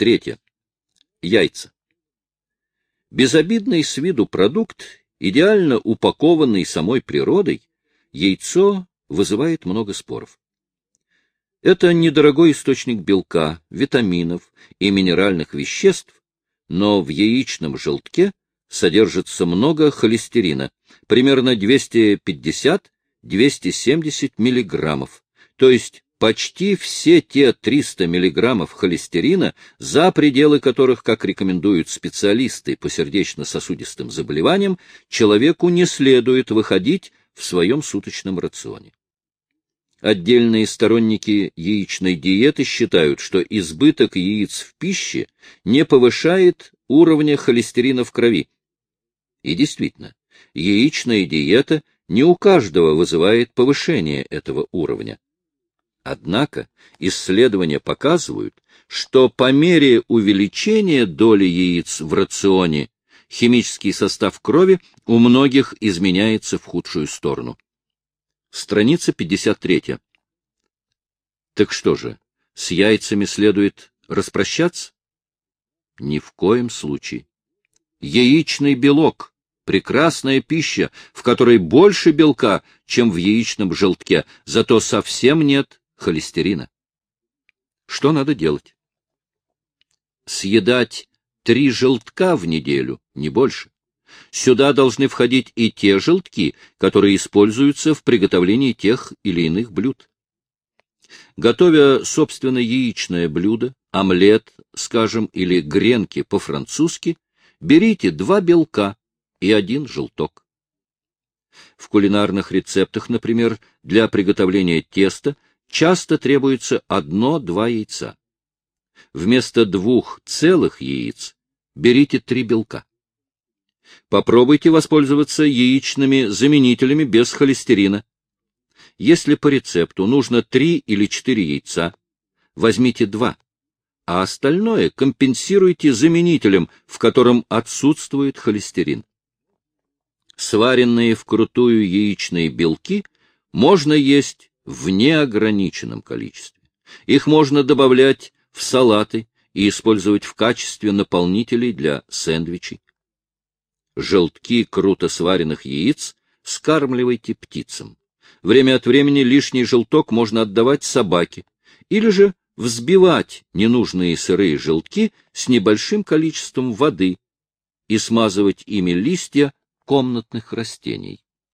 Третье. Яйца. Безобидный с виду продукт, идеально упакованный самой природой, яйцо вызывает много споров. Это недорогой источник белка, витаминов и минеральных веществ, но в яичном желтке содержится много холестерина, примерно 250-270 миллиграммов, то есть почти все те 300 миллиграммов холестерина, за пределы которых, как рекомендуют специалисты по сердечно-сосудистым заболеваниям, человеку не следует выходить в своем суточном рационе. Отдельные сторонники яичной диеты считают, что избыток яиц в пище не повышает уровня холестерина в крови. И действительно, яичная диета не у каждого вызывает повышение этого уровня. Однако исследования показывают, что по мере увеличения доли яиц в рационе химический состав крови у многих изменяется в худшую сторону. Страница 53. Так что же, с яйцами следует распрощаться? Ни в коем случае. Яичный белок — прекрасная пища, в которой больше белка, чем в яичном желтке, зато совсем нет холестерина. Что надо делать? Съедать три желтка в неделю, не больше. Сюда должны входить и те желтки, которые используются в приготовлении тех или иных блюд. Готовя собственно яичное блюдо, омлет, скажем, или гренки по-французски, берите два белка и один желток. В кулинарных рецептах, например, для приготовления теста часто требуется одно-два яйца. Вместо двух целых яиц берите три белка. Попробуйте воспользоваться яичными заменителями без холестерина. Если по рецепту нужно 3 или 4 яйца, возьмите 2, а остальное компенсируйте заменителем, в котором отсутствует холестерин. Сваренные вкрутую яичные белки можно есть в неограниченном количестве. Их можно добавлять в салаты и использовать в качестве наполнителей для сэндвичей желтки круто сваренных яиц скармливайте птицам. Время от времени лишний желток можно отдавать собаке, или же взбивать ненужные сырые желтки с небольшим количеством воды и смазывать ими листья комнатных растений.